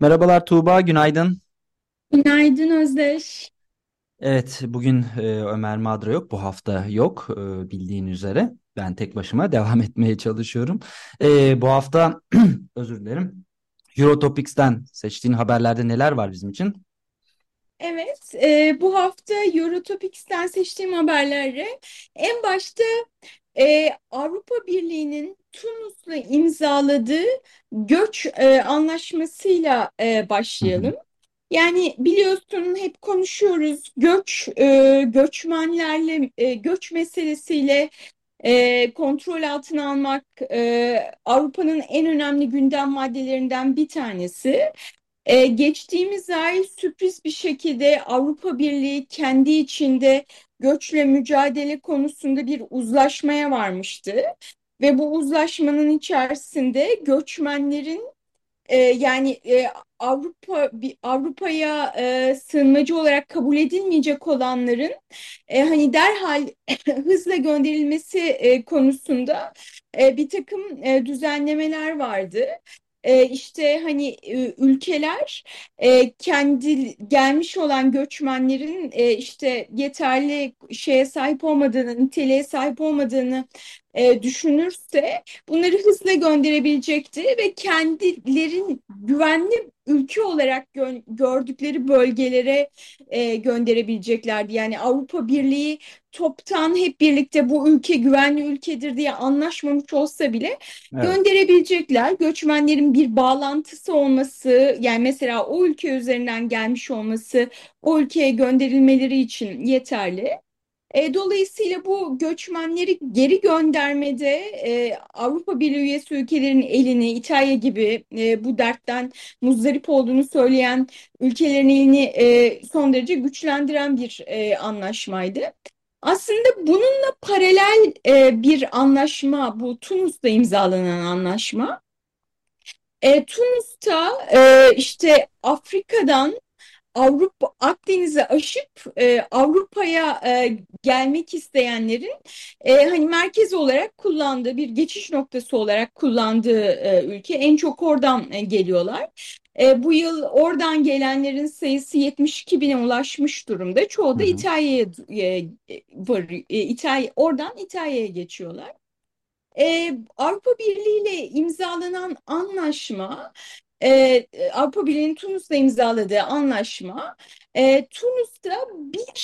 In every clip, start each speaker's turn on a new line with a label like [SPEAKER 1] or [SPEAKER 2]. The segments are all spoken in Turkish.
[SPEAKER 1] Merhabalar Tuğba, günaydın.
[SPEAKER 2] Günaydın Özdeş.
[SPEAKER 1] Evet, bugün e, Ömer Madra yok, bu hafta yok e, bildiğin üzere. Ben tek başıma devam etmeye çalışıyorum. E, bu hafta, özür dilerim, Eurotopics'ten seçtiğin haberlerde neler var bizim için?
[SPEAKER 2] Evet, e, bu hafta Eurotopics'ten seçtiğim haberlere en başta e, Avrupa Birliği'nin Tunus'la imzaladığı göç e, anlaşmasıyla e, başlayalım. Yani biliyorsun hep konuşuyoruz göç e, göçmenlerle e, göç meselesiyle e, kontrol altına almak e, Avrupa'nın en önemli gündem maddelerinden bir tanesi. E, geçtiğimiz ay sürpriz bir şekilde Avrupa Birliği kendi içinde göçle mücadele konusunda bir uzlaşmaya varmıştı. Ve bu uzlaşmanın içerisinde göçmenlerin e, yani e, Avrupa Avrupa'ya e, sığınmacı olarak kabul edilmeyecek olanların e, hani derhal hızla gönderilmesi e, konusunda e, bir takım e, düzenlemeler vardı. E, işte hani e, ülkeler e, kendi gelmiş olan göçmenlerin e, işte yeterli şeye sahip olmadığını, niteliğe sahip olmadığını e, düşünürse bunları hızla gönderebilecekti ve kendilerin güvenli ülke olarak gö gördükleri bölgelere e, gönderebileceklerdi. Yani Avrupa Birliği toptan hep birlikte bu ülke güvenli ülkedir diye anlaşmamış olsa bile evet. gönderebilecekler. Göçmenlerin bir bağlantısı olması yani mesela o ülke üzerinden gelmiş olması o ülkeye gönderilmeleri için yeterli. E, dolayısıyla bu göçmenleri geri göndermede e, Avrupa Birliği üyesi ülkelerin elini İtalya gibi e, bu dertten muzdarip olduğunu söyleyen ülkelerin elini e, son derece güçlendiren bir e, anlaşmaydı. Aslında bununla paralel e, bir anlaşma bu Tunus'ta imzalanan anlaşma. E, Tunus'ta e, işte Afrika'dan Avrupa Akdeniz'i aşıp e, Avrupa'ya e, gelmek isteyenlerin e, hani merkez olarak kullandığı bir geçiş noktası olarak kullandığı e, ülke en çok oradan e, geliyorlar. E, bu yıl oradan gelenlerin sayısı 72 bine ulaşmış durumda. Çoğu da İtalya'ya e, var. E, İtalya oradan İtalya'ya geçiyorlar. Ee, Avrupa Birliği ile imzalanan anlaşma e, Avrupa Birliği'nin Tunus'la imzaladığı anlaşma e, Tunus'ta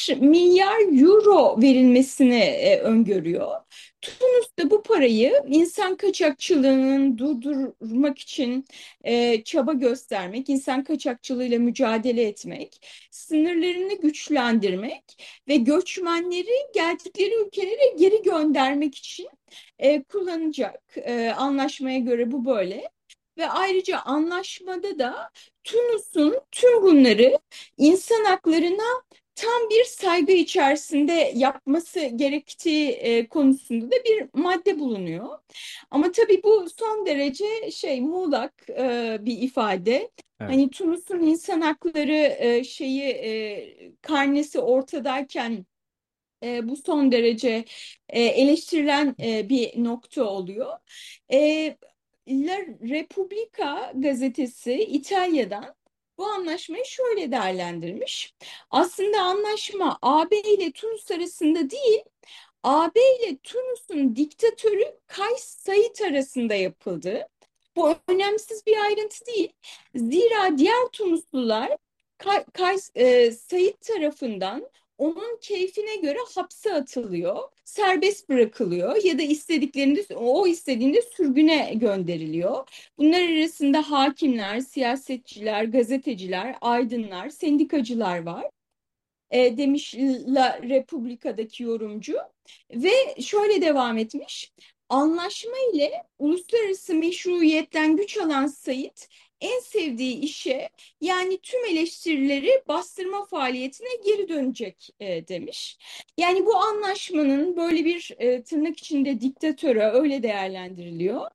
[SPEAKER 2] 1 milyar euro verilmesini e, öngörüyor. Tunus'ta bu parayı insan kaçakçılığının durdurmak için e, çaba göstermek, insan kaçakçılığıyla mücadele etmek, sınırlarını güçlendirmek ve göçmenleri geldikleri ülkelere geri göndermek için e, kullanacak. E, anlaşmaya göre bu böyle ve ayrıca anlaşmada da Tunus'un tüm bunları insan haklarına tam bir saygı içerisinde yapması gerektiği e, konusunda da bir madde bulunuyor. Ama tabii bu son derece şey muğlak e, bir ifade. Evet. Hani Tunus'un insan hakları e, şeyi e, karnesi ortadayken e, bu son derece e, eleştirilen e, bir nokta oluyor. E, La Repubblica gazetesi İtalya'dan bu anlaşmayı şöyle değerlendirmiş. Aslında anlaşma AB ile Tunus arasında değil, AB ile Tunus'un diktatörü Kays Said arasında yapıldı. Bu önemsiz bir ayrıntı değil. Zira diğer Tunuslular Kay, Kay, e, Said tarafından onun keyfine göre hapse atılıyor, serbest bırakılıyor ya da istediklerinde o istediğinde sürgüne gönderiliyor. Bunlar arasında hakimler, siyasetçiler, gazeteciler, aydınlar, sendikacılar var. E, demiş La Republika'daki yorumcu ve şöyle devam etmiş. Anlaşma ile uluslararası meşruiyetten güç alan Said en sevdiği işe yani tüm eleştirileri bastırma faaliyetine geri dönecek e, demiş. Yani bu anlaşmanın böyle bir e, tırnak içinde diktatöre öyle değerlendiriliyor.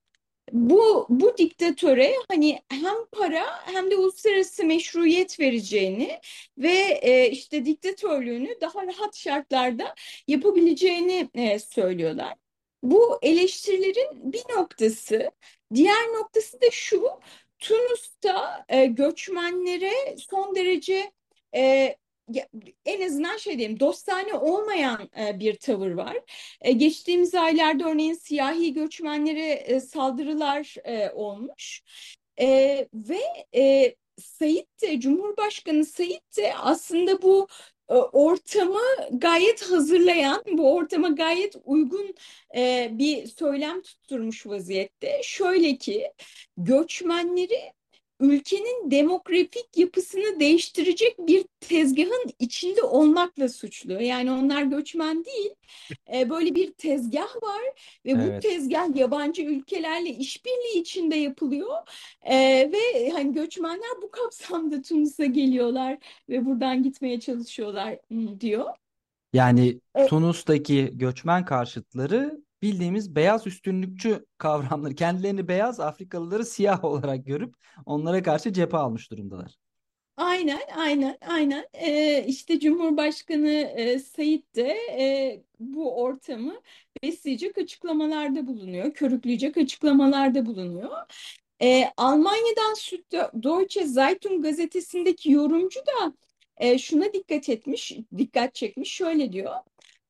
[SPEAKER 2] Bu, bu diktatöre hani hem para hem de uluslararası meşruiyet vereceğini ve e, işte diktatörlüğünü daha rahat şartlarda yapabileceğini e, söylüyorlar. Bu eleştirilerin bir noktası, diğer noktası da şu, Tunus'ta e, göçmenlere son derece e, en azından şey diyeyim dostane olmayan e, bir tavır var. E, geçtiğimiz aylarda örneğin siyahi göçmenlere e, saldırılar olmuş. Ve Sayit de Cumhurbaşkanı Sayit de aslında bu ortamı gayet hazırlayan, bu ortama gayet uygun e, bir söylem tutturmuş vaziyette. Şöyle ki göçmenleri ülkenin demografik yapısını değiştirecek bir tezgahın içinde olmakla suçluyor. Yani onlar göçmen değil, e, böyle bir tezgah var ve evet. bu tezgah yabancı ülkelerle işbirliği içinde yapılıyor e, ve hani göçmenler bu kapsamda Tunus'a geliyorlar ve buradan gitmeye çalışıyorlar diyor.
[SPEAKER 1] Yani Tunus'taki göçmen karşıtları bildiğimiz beyaz üstünlükçü kavramları, kendilerini beyaz Afrikalıları siyah olarak görüp onlara karşı cephe almış durumdalar.
[SPEAKER 2] Aynen, aynen, aynen. Ee, işte Cumhurbaşkanı e, Sayit de e, bu ortamı besleyecek açıklamalarda bulunuyor, körükleyecek açıklamalarda bulunuyor. E, Almanya'dan Süddeutsche Zeitung gazetesindeki yorumcu da e, şuna dikkat etmiş, dikkat çekmiş. Şöyle diyor.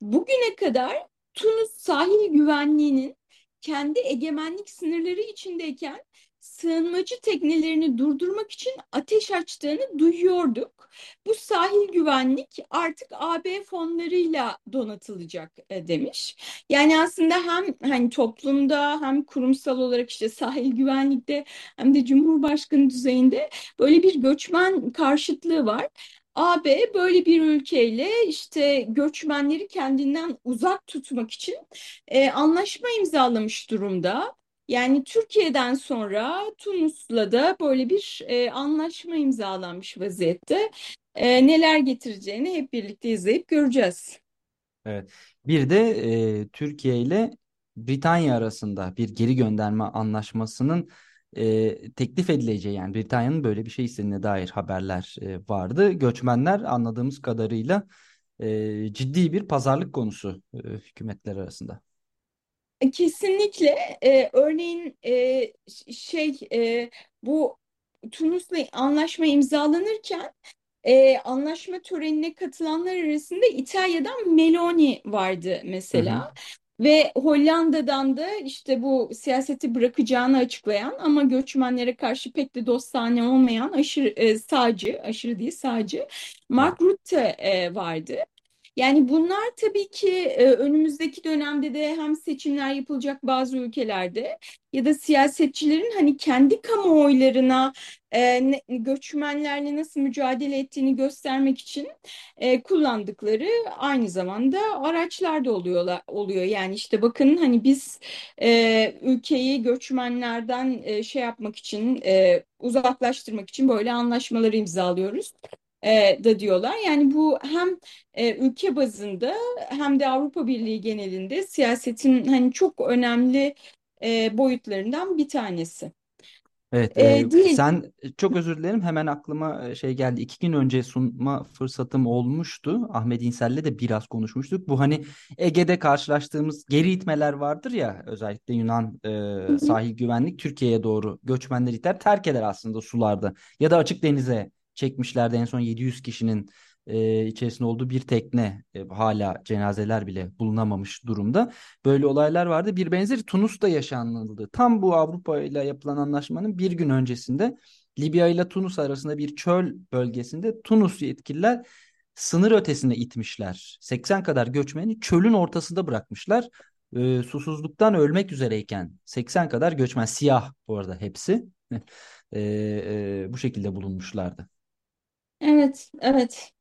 [SPEAKER 2] Bugüne kadar Tunus sahil güvenliğinin kendi egemenlik sınırları içindeyken sığınmacı teknelerini durdurmak için ateş açtığını duyuyorduk. Bu sahil güvenlik artık AB fonlarıyla donatılacak e, demiş. Yani aslında hem hani toplumda hem kurumsal olarak işte sahil güvenlikte hem de Cumhurbaşkanı düzeyinde böyle bir göçmen karşıtlığı var. AB böyle bir ülkeyle işte göçmenleri kendinden uzak tutmak için e, anlaşma imzalamış durumda. Yani Türkiye'den sonra Tunus'la da böyle bir e, anlaşma imzalanmış vaziyette. E, neler getireceğini hep birlikte izleyip göreceğiz.
[SPEAKER 1] Evet. Bir de e, Türkiye ile Britanya arasında bir geri gönderme anlaşmasının e, teklif edileceği yani Britanya'nın böyle bir şey istediğine dair haberler e, vardı. Göçmenler anladığımız kadarıyla e, ciddi bir pazarlık konusu e, hükümetler arasında.
[SPEAKER 2] Kesinlikle. E, örneğin e, şey e, bu Tunus'la anlaşma imzalanırken e, anlaşma törenine katılanlar arasında İtalya'dan Meloni vardı mesela. Hı hı. Ve Hollanda'dan da işte bu siyaseti bırakacağını açıklayan ama göçmenlere karşı pek de dostane olmayan aşırı e, sağcı, aşırı değil sağcı Mark Rutte e, vardı. Yani bunlar tabii ki e, önümüzdeki dönemde de hem seçimler yapılacak bazı ülkelerde ya da siyasetçilerin hani kendi kamuoylarına e, göçmenlerle nasıl mücadele ettiğini göstermek için e, kullandıkları aynı zamanda araçlar da oluyorlar oluyor. Yani işte bakın hani biz e, ülkeyi göçmenlerden e, şey yapmak için e, uzaklaştırmak için böyle anlaşmaları imzalıyoruz e, da diyorlar. Yani bu hem e, ülke bazında hem de Avrupa Birliği genelinde siyasetin hani çok önemli e, boyutlarından bir tanesi.
[SPEAKER 1] Evet, e, değil. sen çok özür dilerim hemen aklıma şey geldi. İki gün önce sunma fırsatım olmuştu. Ahmet İnsel'le de biraz konuşmuştuk. Bu hani Ege'de karşılaştığımız geri itmeler vardır ya özellikle Yunan e, sahil güvenlik Türkiye'ye doğru göçmenler iter terk eder aslında sularda ya da açık denize çekmişlerdi. En son 700 kişinin e, içerisinde olduğu bir tekne e, hala cenazeler bile bulunamamış durumda. Böyle olaylar vardı. Bir benzeri Tunus'ta yaşanıldı. Tam bu Avrupa ile yapılan anlaşmanın bir gün öncesinde Libya ile Tunus arasında bir çöl bölgesinde Tunus yetkililer sınır ötesine itmişler. 80 kadar göçmeni çölün ortasında bırakmışlar. E, susuzluktan ölmek üzereyken 80 kadar göçmen siyah bu arada hepsi e, e, bu şekilde bulunmuşlardı.
[SPEAKER 2] Evet, evet.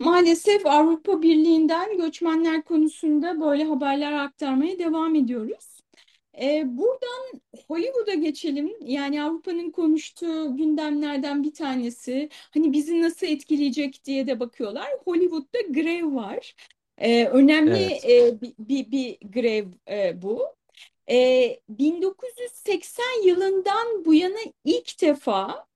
[SPEAKER 2] Maalesef Avrupa Birliği'nden göçmenler konusunda böyle haberler aktarmaya devam ediyoruz. Ee, buradan Hollywood'a geçelim. Yani Avrupa'nın konuştuğu gündemlerden bir tanesi. Hani bizi nasıl etkileyecek diye de bakıyorlar. Hollywood'da grev var. Ee, önemli
[SPEAKER 1] Evet.
[SPEAKER 2] e, bir, bir, bir grev e, bu. Ee, 1980 yılından bu yana ilk defa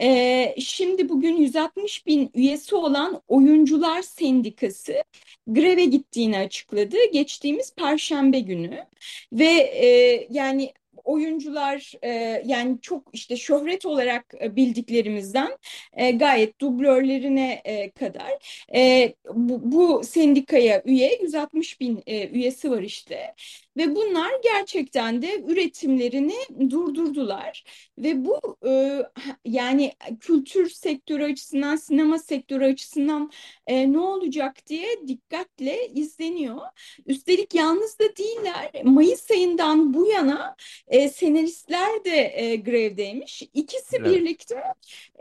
[SPEAKER 2] ee, şimdi bugün 160 bin üyesi olan Oyuncular Sendikası greve gittiğini açıkladı geçtiğimiz Perşembe günü. Ve e, yani oyuncular e, yani çok işte şöhret olarak e, bildiklerimizden e, gayet dublörlerine e, kadar. E, bu, bu sendikaya üye 160 bin e, üyesi var işte ve bunlar gerçekten de üretimlerini durdurdular ve bu e, yani kültür sektörü açısından sinema sektörü açısından e, ne olacak diye dikkatle izleniyor. Üstelik yalnız da değiller. Mayıs ayından bu yana e, senaristler de e, grevdeymiş. İkisi
[SPEAKER 1] Evet.
[SPEAKER 2] birlikte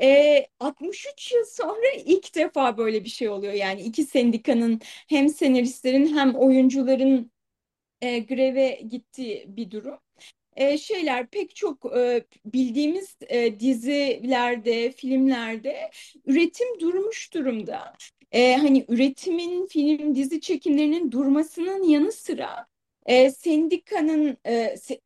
[SPEAKER 2] e, 63 yıl sonra ilk defa böyle bir şey oluyor. Yani iki sendikanın hem senaristlerin hem oyuncuların e, greve gittiği bir durum. E, şeyler pek çok e, bildiğimiz e, dizilerde, filmlerde üretim durmuş durumda. E, hani üretimin, film, dizi çekimlerinin durmasının yanı sıra e, sendikanın e, se-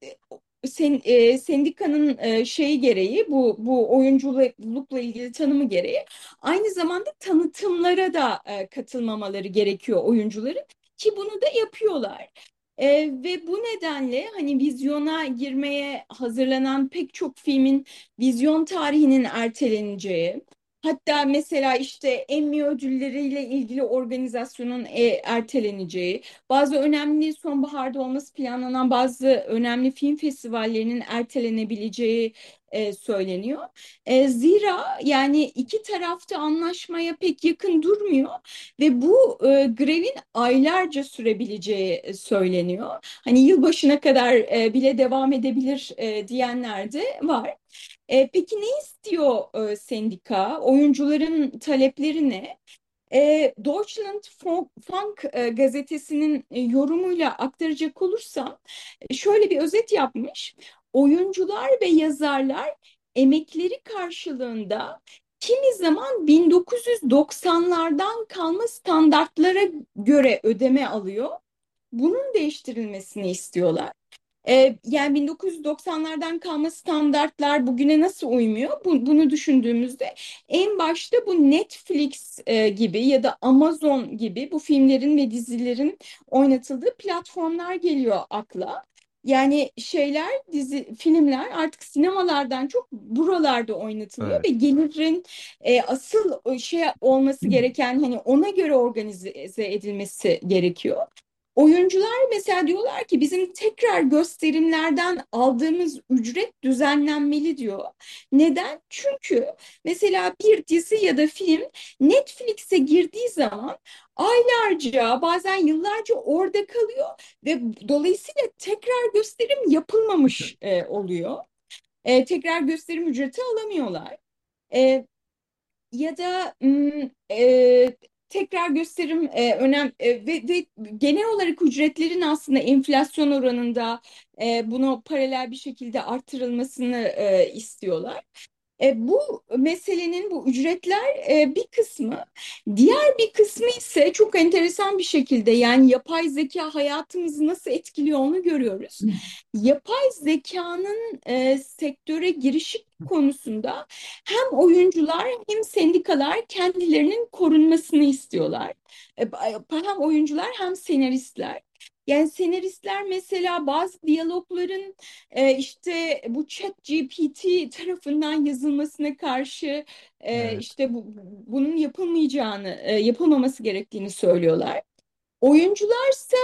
[SPEAKER 2] sen, e, sendikanın e, şeyi gereği bu bu oyunculukla ilgili tanımı gereği aynı zamanda tanıtımlara da e, katılmamaları gerekiyor oyuncuların ki bunu da yapıyorlar. E, ve bu nedenle hani vizyona girmeye hazırlanan pek çok filmin vizyon tarihinin erteleneceği, hatta mesela işte Emmy ödülleriyle ilgili organizasyonun e, erteleneceği, bazı önemli sonbaharda olması planlanan bazı önemli film festivallerinin ertelenebileceği e, söyleniyor. E, zira yani iki tarafta anlaşmaya pek yakın durmuyor ve bu e, grevin aylarca sürebileceği e, söyleniyor. Hani yılbaşına kadar e, bile devam edebilir e, diyenler de var. E, peki ne istiyor e, sendika? Oyuncuların talepleri ne? E, Deutschland Funk, e, gazetesinin e, yorumuyla aktaracak olursam e, şöyle bir özet yapmış. Oyuncular ve yazarlar emekleri karşılığında kimi zaman 1990'lardan kalma standartlara göre ödeme alıyor. Bunun değiştirilmesini istiyorlar. Ee, yani 1990'lardan kalma standartlar bugüne nasıl uymuyor? Bu- bunu düşündüğümüzde en başta bu Netflix e, gibi ya da Amazon gibi bu filmlerin ve dizilerin oynatıldığı platformlar geliyor akla. Yani şeyler, dizi, filmler artık sinemalardan çok buralarda oynatılıyor
[SPEAKER 1] Evet.
[SPEAKER 2] ve gelirin e, asıl şey olması gereken hani ona göre organize edilmesi gerekiyor. Oyuncular mesela diyorlar ki bizim tekrar gösterimlerden aldığımız ücret düzenlenmeli diyor. Neden? Çünkü mesela bir dizi ya da film Netflix'e girdiği zaman aylarca bazen yıllarca orada kalıyor ve dolayısıyla tekrar gösterim yapılmamış e, oluyor. E, tekrar gösterim ücreti alamıyorlar. E, ya da m, e, tekrar gösterim e, önem e, ve, ve genel olarak ücretlerin aslında enflasyon oranında e, bunu paralel bir şekilde artırılmasını e, istiyorlar. E, bu meselenin bu ücretler e, bir kısmı. Diğer bir kısmı ise çok enteresan bir şekilde yani yapay zeka hayatımızı nasıl etkiliyor onu görüyoruz. Yapay zekanın e, sektöre girişi konusunda hem oyuncular hem sendikalar kendilerinin korunmasını istiyorlar. E, hem oyuncular hem senaristler. Yani senaristler mesela bazı diyalogların e, işte bu chat GPT tarafından yazılmasına karşı e,
[SPEAKER 1] Evet.
[SPEAKER 2] işte bu, bunun yapılmayacağını, e, yapılmaması gerektiğini söylüyorlar. Oyuncularsa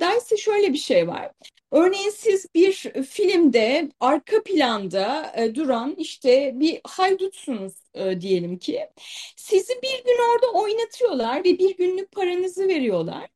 [SPEAKER 2] da, ise şöyle bir şey var. Örneğin siz bir filmde arka planda e, duran işte bir haydutsunuz e, diyelim ki. Sizi bir gün orada oynatıyorlar ve bir günlük paranızı veriyorlar.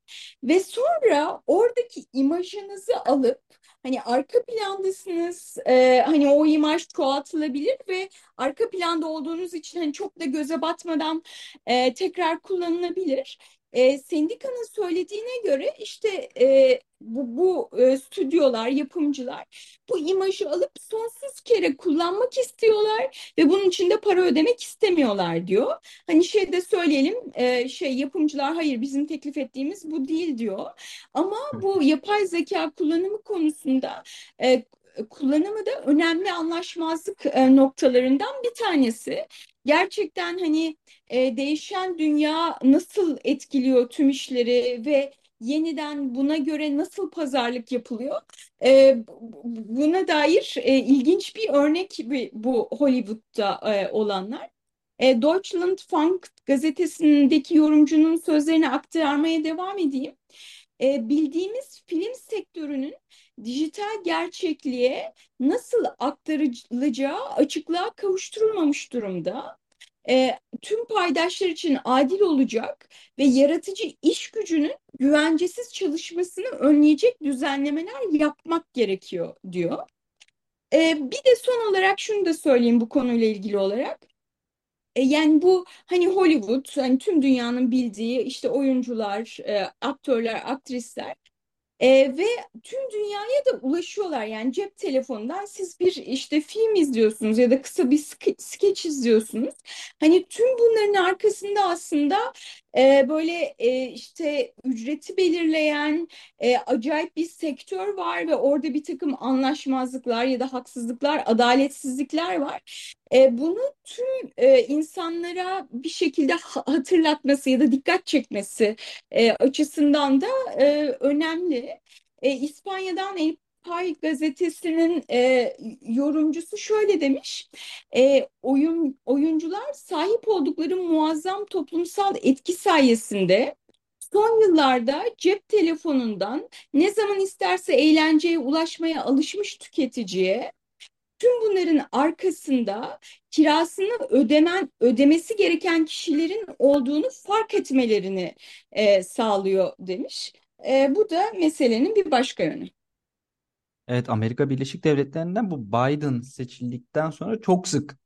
[SPEAKER 2] Ve sonra oradaki imajınızı alıp hani arka plandasınız e, hani o imaj çoğaltılabilir ve arka planda olduğunuz için hani çok da göze batmadan e, tekrar kullanılabilir. E, sendikanın söylediğine göre işte e, bu, bu e, stüdyolar, yapımcılar bu imajı alıp sonsuz kere kullanmak istiyorlar ve bunun için de para ödemek istemiyorlar diyor. Hani şey de söyleyelim e, şey yapımcılar hayır bizim teklif ettiğimiz bu değil diyor. Ama bu yapay zeka kullanımı konusunda e, kullanımı da önemli anlaşmazlık e, noktalarından bir tanesi. Gerçekten hani e, değişen dünya nasıl etkiliyor tüm işleri ve yeniden buna göre nasıl pazarlık yapılıyor? E, buna dair ilginç bir örnek bu Hollywood'da olanlar. E, Deutschlandfunk gazetesindeki yorumcunun sözlerini aktarmaya devam edeyim. Bildiğimiz film sektörünün dijital gerçekliğe nasıl aktarılacağı açıklığa kavuşturulmamış durumda. E, tüm paydaşlar için adil olacak ve yaratıcı iş gücünün güvencesiz çalışmasını önleyecek düzenlemeler yapmak gerekiyor diyor. E, bir de son olarak şunu da söyleyeyim bu konuyla ilgili olarak. E, yani bu hani Hollywood, hani tüm dünyanın bildiği işte oyuncular, e, aktörler, aktrisler e, ve tüm dünyaya da ulaşıyorlar. Yani cep telefonundan siz bir işte film izliyorsunuz ya da kısa bir ske skeç izliyorsunuz. Hani tüm bunların arkasında aslında e, böyle e, işte ücreti belirleyen e, acayip bir sektör var ve orada bir takım anlaşmazlıklar ya da haksızlıklar, adaletsizlikler var. E, bunu tüm insanlara bir şekilde hatırlatması ya da dikkat çekmesi açısından da önemli. E, İspanya'dan El Pay gazetesinin e, yorumcusu şöyle demiş, e, oyun oyuncular sahip oldukları muazzam toplumsal etki sayesinde son yıllarda cep telefonundan ne zaman isterse eğlenceye ulaşmaya alışmış tüketiciye Tüm bunların arkasında kirasını ödemen ödemesi gereken kişilerin olduğunu fark etmelerini e, sağlıyor demiş. E, bu da meselenin bir başka yönü.
[SPEAKER 1] Evet Amerika Birleşik Devletleri'nden bu Biden seçildikten sonra çok sık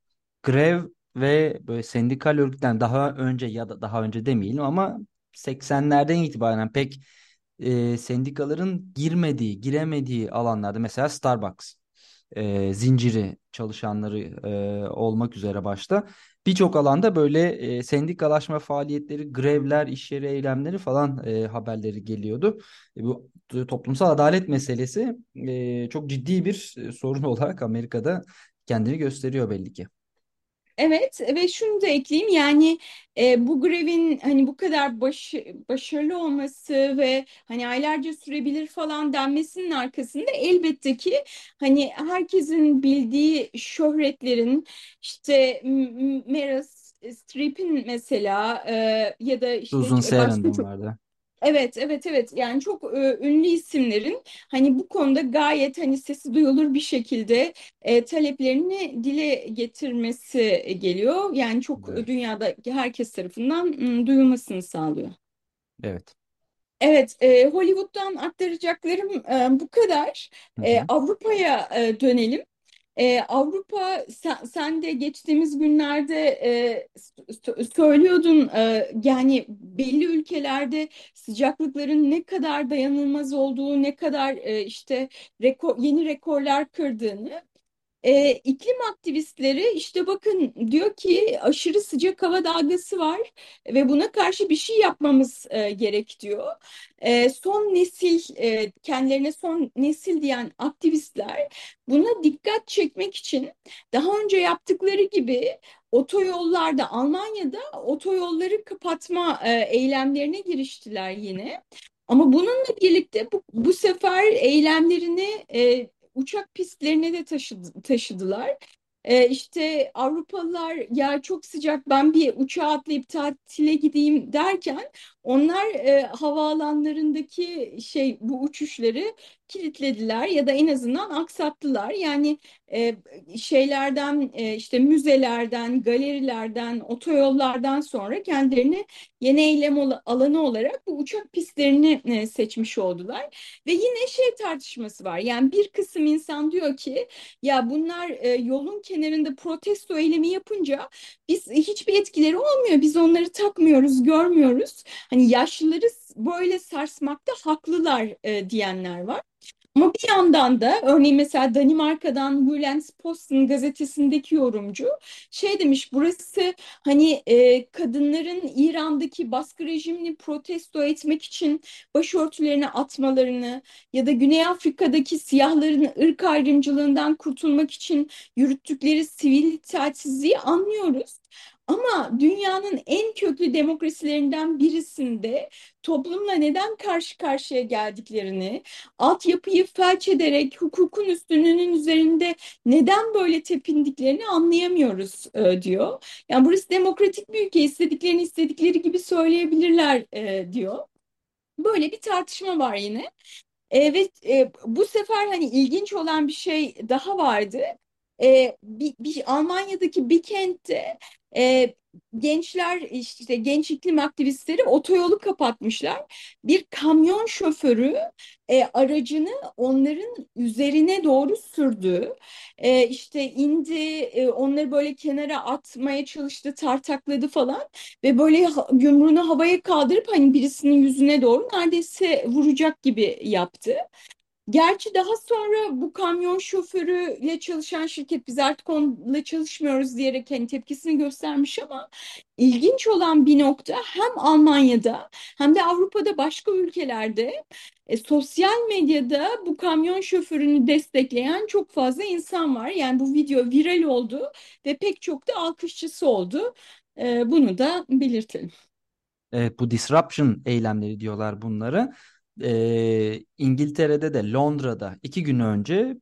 [SPEAKER 1] grev ve böyle sendikal örgütten daha önce ya da daha önce demeyelim ama 80'lerden itibaren pek e, sendikaların girmediği, giremediği alanlarda mesela Starbucks e, zinciri çalışanları e, olmak üzere başta birçok alanda böyle e, sendikalaşma faaliyetleri, grevler, iş yeri eylemleri falan e, haberleri geliyordu. E, bu toplumsal adalet meselesi e, çok ciddi bir e, sorun olarak Amerika'da kendini gösteriyor belli ki.
[SPEAKER 2] Evet ve şunu da ekleyeyim yani e, bu grevin hani bu kadar baş, başarılı olması ve hani aylarca sürebilir falan denmesinin arkasında elbette ki hani herkesin bildiği şöhretlerin işte Meryl Streep'in mesela e, ya da işte
[SPEAKER 1] Susan Sarandon
[SPEAKER 2] çok
[SPEAKER 1] vardı.
[SPEAKER 2] Evet, evet, evet. Yani çok e, ünlü isimlerin hani bu konuda gayet hani sesi duyulur bir şekilde e, taleplerini dile getirmesi geliyor. Yani çok
[SPEAKER 1] Evet.
[SPEAKER 2] dünyada herkes tarafından m, duyulmasını sağlıyor.
[SPEAKER 1] Evet.
[SPEAKER 2] Evet, e, Hollywood'dan aktaracaklarım e, bu kadar.
[SPEAKER 1] Hı
[SPEAKER 2] E,
[SPEAKER 1] hı.
[SPEAKER 2] Avrupa'ya e, dönelim. Ee, Avrupa sen, sen de geçtiğimiz günlerde e, söylüyordun e, yani belli ülkelerde sıcaklıkların ne kadar dayanılmaz olduğu, ne kadar e, işte rekor, yeni rekorlar kırdığını. E, iklim aktivistleri işte bakın diyor ki aşırı sıcak hava dalgası var ve buna karşı bir şey yapmamız e, gerek diyor. E, son nesil e, kendilerine son nesil diyen aktivistler buna dikkat çekmek için daha önce yaptıkları gibi otoyollarda Almanya'da otoyolları kapatma e, eylemlerine giriştiler yine. Ama bununla birlikte bu, bu sefer eylemlerini e, uçak pistlerine de taşıdı, taşıdılar. e, işte Avrupalılar ya çok sıcak ben bir uçağa atlayıp tatile gideyim derken onlar e, havaalanlarındaki şey bu uçuşları kilitlediler ya da en azından aksattılar. Yani e, şeylerden e, işte müzelerden, galerilerden, otoyollardan sonra kendilerini yeni eylem alanı olarak bu uçak pistlerini e, seçmiş oldular. Ve yine şey tartışması var. Yani bir kısım insan diyor ki ya bunlar e, yolun kenarında protesto eylemi yapınca biz hiçbir etkileri olmuyor. Biz onları takmıyoruz, görmüyoruz. Hani yaşlıları böyle sarsmakta haklılar e, diyenler var. Ama bir yandan da örneğin mesela Danimarka'dan Jyllands-Posten gazetesindeki yorumcu şey demiş burası hani e, kadınların İran'daki baskı rejimini protesto etmek için başörtülerini atmalarını ya da Güney Afrika'daki siyahların ırk ayrımcılığından kurtulmak için yürüttükleri sivil itaatsizliği anlıyoruz. Ama dünyanın en köklü demokrasilerinden birisinde toplumla neden karşı karşıya geldiklerini, altyapıyı felç ederek hukukun üstünlüğünün üzerinde neden böyle tepindiklerini anlayamıyoruz e, diyor. Yani burası demokratik bir ülke, istediklerini istedikleri gibi söyleyebilirler e, diyor. Böyle bir tartışma var yine. Evet, e, bu sefer hani ilginç olan bir şey daha vardı. E, bir, bir Almanya'daki bir kentte e, gençler işte genç iklim aktivistleri otoyolu kapatmışlar. Bir kamyon şoförü e, aracını onların üzerine doğru sürdü. E, işte indi, e, onları böyle kenara atmaya çalıştı, tartakladı falan ve böyle yumruğunu havaya kaldırıp hani birisinin yüzüne doğru neredeyse vuracak gibi yaptı. Gerçi daha sonra bu kamyon şoförüyle çalışan şirket biz artık onunla çalışmıyoruz diyerek hani tepkisini göstermiş ama ilginç olan bir nokta hem Almanya'da hem de Avrupa'da başka ülkelerde e, sosyal medyada bu kamyon şoförünü destekleyen çok fazla insan var. Yani bu video viral oldu ve pek çok da alkışçısı oldu. E, bunu da belirtelim.
[SPEAKER 1] Evet, bu disruption eylemleri diyorlar bunları e, İngiltere'de de Londra'da iki gün önce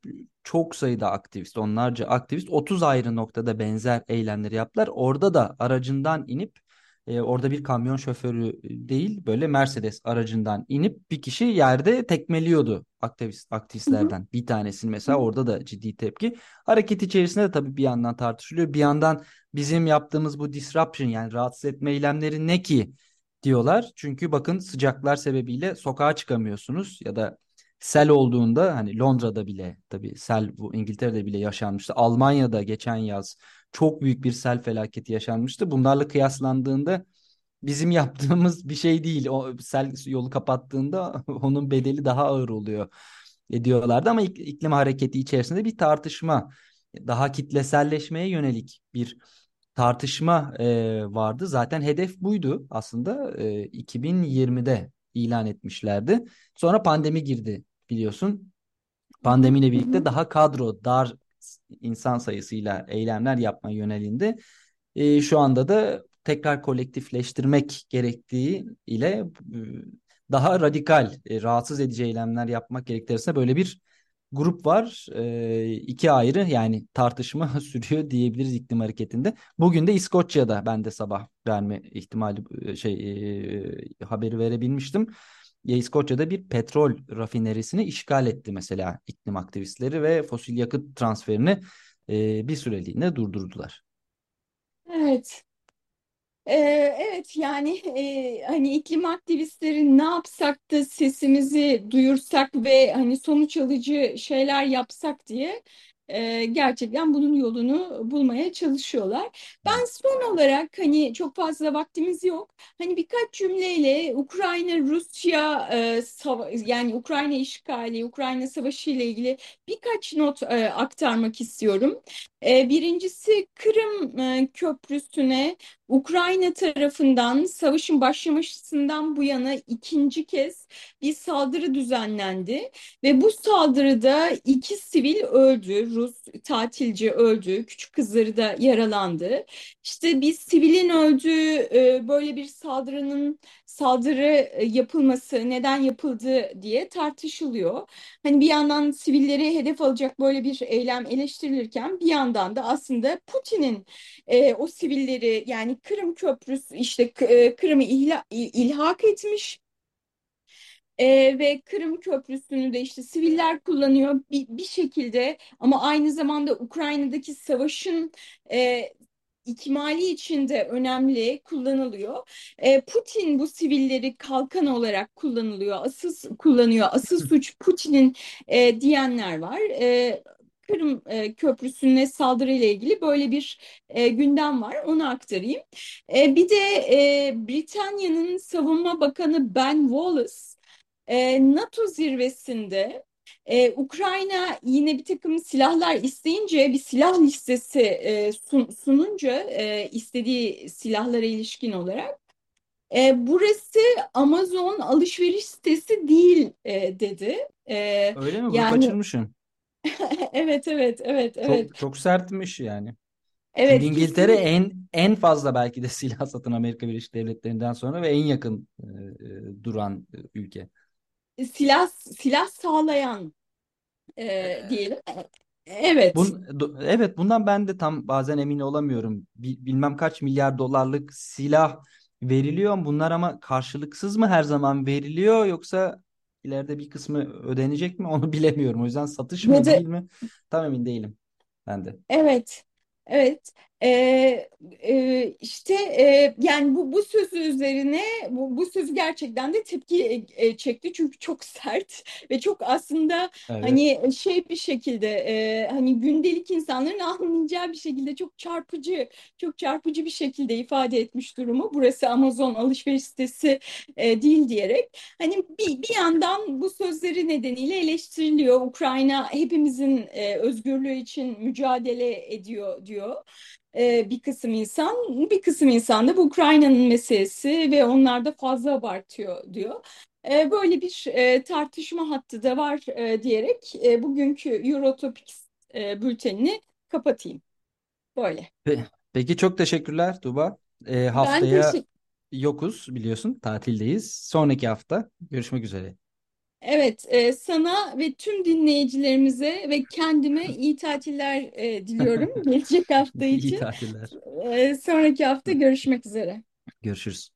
[SPEAKER 1] çok sayıda aktivist, onlarca aktivist 30 ayrı noktada benzer eylemleri yaptılar. Orada da aracından inip e, orada bir kamyon şoförü değil böyle Mercedes aracından inip bir kişi yerde tekmeliyordu aktivist aktivistlerden. Hı hı. Bir tanesini mesela orada da ciddi tepki. Hareket içerisinde de tabii bir yandan tartışılıyor. Bir yandan bizim yaptığımız bu disruption yani rahatsız etme eylemleri ne ki? Diyorlar. Çünkü bakın sıcaklar sebebiyle sokağa çıkamıyorsunuz ya da sel olduğunda hani Londra'da bile tabii sel bu İngiltere'de bile yaşanmıştı. Almanya'da geçen yaz çok büyük bir sel felaketi yaşanmıştı. Bunlarla kıyaslandığında bizim yaptığımız bir şey değil. O sel yolu kapattığında onun bedeli daha ağır oluyor diyorlardı ama iklim hareketi içerisinde bir tartışma daha kitleselleşmeye yönelik bir tartışma e, vardı. Zaten hedef buydu aslında e, 2020'de ilan etmişlerdi. Sonra pandemi girdi biliyorsun. Pandemiyle birlikte daha kadro dar insan sayısıyla eylemler yapma yönelinde. E, şu anda da tekrar kolektifleştirmek gerektiği ile e, daha radikal, e, rahatsız edici eylemler yapmak gerektiğinde böyle bir grup var. E, iki ayrı yani tartışma sürüyor diyebiliriz iklim hareketinde. Bugün de İskoçya'da ben de sabah verme ihtimali şey e, haberi verebilmiştim. Ya İskoçya'da bir petrol rafinerisini işgal etti mesela iklim aktivistleri ve fosil yakıt transferini e, bir süreliğine durdurdular.
[SPEAKER 2] Evet, ee, evet yani e, hani iklim aktivistleri ne yapsak da sesimizi duyursak ve hani sonuç alıcı şeyler yapsak diye e, gerçekten bunun yolunu bulmaya çalışıyorlar. Ben son olarak hani çok fazla vaktimiz yok. Hani birkaç cümleyle Ukrayna Rusya e, yani Ukrayna işgali, Ukrayna savaşı ile ilgili birkaç not e, aktarmak istiyorum. E, birincisi Kırım e, Köprüsü'ne Ukrayna tarafından savaşın başlamasından bu yana ikinci kez bir saldırı düzenlendi ve bu saldırıda iki sivil öldü, Rus tatilci öldü, küçük kızları da yaralandı. İşte bir sivilin öldüğü e, böyle bir saldırının saldırı e, yapılması neden yapıldı diye tartışılıyor. Hani bir yandan sivilleri hedef alacak böyle bir eylem eleştirilirken bir yandan da aslında Putin'in e, o sivilleri yani Kırım Köprüsü işte e, Kırım'ı ilhak etmiş e, ve Kırım Köprüsü'nü de işte siviller kullanıyor bir, bir şekilde ama aynı zamanda Ukrayna'daki savaşın e, ikmali için de önemli kullanılıyor. E, Putin bu sivilleri kalkan olarak kullanılıyor, asıl kullanıyor. Asıl suç Putin'in e, diyenler var. E, Kırım e, Köprüsü'ne saldırı ile ilgili böyle bir e, gündem var. Onu aktarayım. E, bir de e, Britanya'nın Savunma Bakanı Ben Wallace e, NATO zirvesinde ee, Ukrayna yine bir takım silahlar isteyince bir silah listesi e, sun, sununca e, istediği silahlara ilişkin olarak e, burası Amazon alışveriş sitesi değil e, dedi. E,
[SPEAKER 1] Öyle mi? Bunu
[SPEAKER 2] yani
[SPEAKER 1] kaçırmışım.
[SPEAKER 2] Evet evet evet evet
[SPEAKER 1] Çok çok sertmiş yani.
[SPEAKER 2] evet
[SPEAKER 1] Çünkü İngiltere
[SPEAKER 2] kesin
[SPEAKER 1] en en fazla belki de silah satan Amerika Birleşik Devletleri'nden sonra ve en yakın e, e, duran e, ülke.
[SPEAKER 2] silah silah sağlayan e, diyelim. Evet.
[SPEAKER 1] Bun, evet bundan ben de tam bazen emin olamıyorum. Bi- bilmem kaç milyar dolarlık silah veriliyor. Bunlar ama karşılıksız mı her zaman veriliyor yoksa ileride bir kısmı ödenecek mi onu bilemiyorum. O yüzden satış mı
[SPEAKER 2] da
[SPEAKER 1] değil mi tam emin değilim ben de.
[SPEAKER 2] Evet, evet. Ee, e, işte e, yani bu bu sözü üzerine bu, bu sözü gerçekten de tepki e, e, çekti çünkü çok sert ve çok aslında
[SPEAKER 1] Evet.
[SPEAKER 2] hani şey bir şekilde e, hani gündelik insanların anlayacağı bir şekilde çok çarpıcı çok çarpıcı bir şekilde ifade etmiş durumu. Burası Amazon alışveriş sitesi e, değil diyerek hani bir, bir yandan bu sözleri nedeniyle eleştiriliyor. Ukrayna hepimizin e, özgürlüğü için mücadele ediyor diyor e, bir kısım insan, bir kısım insan da bu Ukrayna'nın meselesi ve onlar da fazla abartıyor diyor. E, böyle bir e, tartışma hattı da var e, diyerek e, bugünkü Eurotopics e, bültenini kapatayım. Böyle.
[SPEAKER 1] Pe- Peki çok teşekkürler Tuğba. Ee,
[SPEAKER 2] Ben
[SPEAKER 1] haftaya yokuz biliyorsun tatildeyiz. Sonraki hafta görüşmek üzere.
[SPEAKER 2] Evet, e, sana ve tüm dinleyicilerimize ve kendime iyi tatiller e, diliyorum gelecek hafta
[SPEAKER 1] İyi
[SPEAKER 2] için.
[SPEAKER 1] tatiller.
[SPEAKER 2] E, sonraki hafta görüşmek üzere.
[SPEAKER 1] Görüşürüz.